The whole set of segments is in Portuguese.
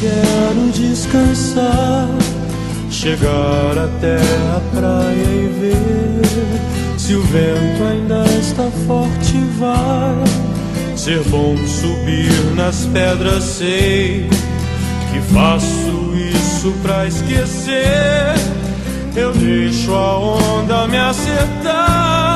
quero descansar, chegar até a praia e ver se o vento ainda está forte. Vai ser bom subir nas pedras, sei que faço isso pra esquecer. Eu deixo a onda me acertar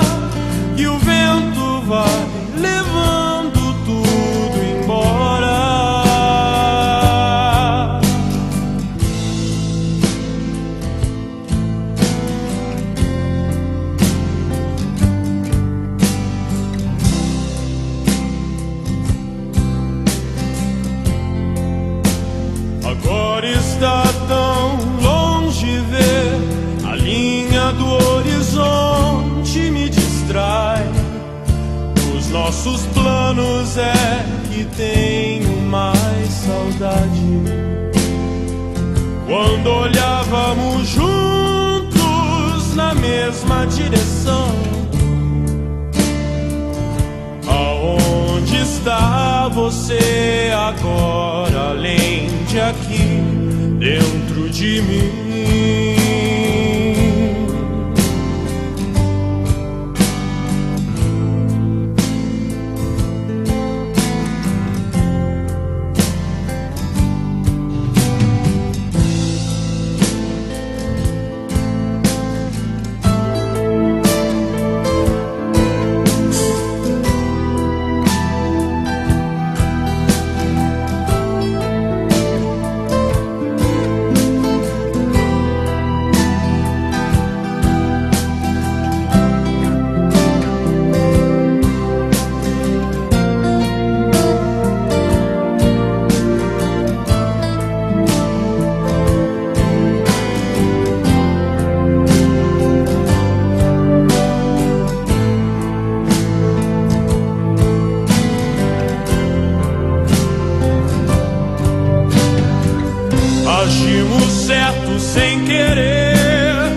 Agora está tão longe ver a linha do horizonte me distrai. Os nossos planos é que tenho mais saudade. Quando olhávamos juntos na mesma direção. Aonde está você agora, além de aqui, dentro de mim? Agimos certo sem querer,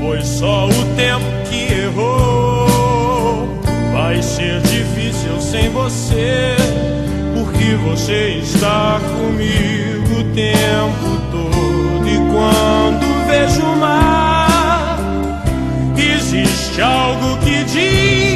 foi só o tempo que errou. Vai ser difícil sem você, porque você está comigo o tempo todo. E quando vejo o mar, existe algo que diz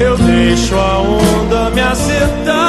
Eu deixo a onda me acertar.